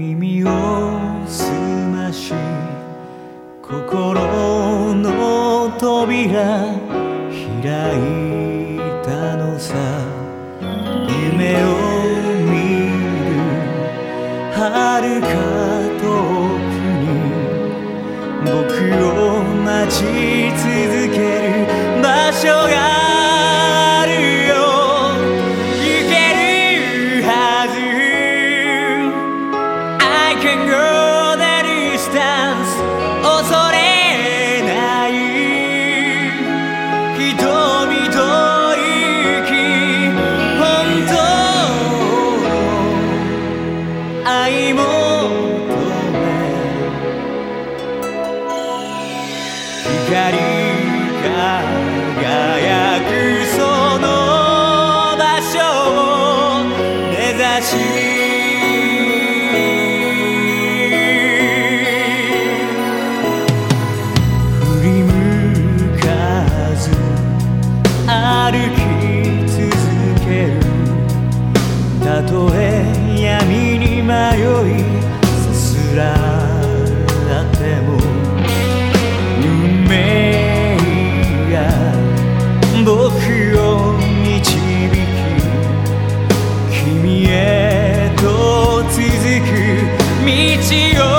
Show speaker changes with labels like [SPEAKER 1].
[SPEAKER 1] 耳を澄まし心の扉開いたのさ。夢を見る遥か輝くその場所を目指し You.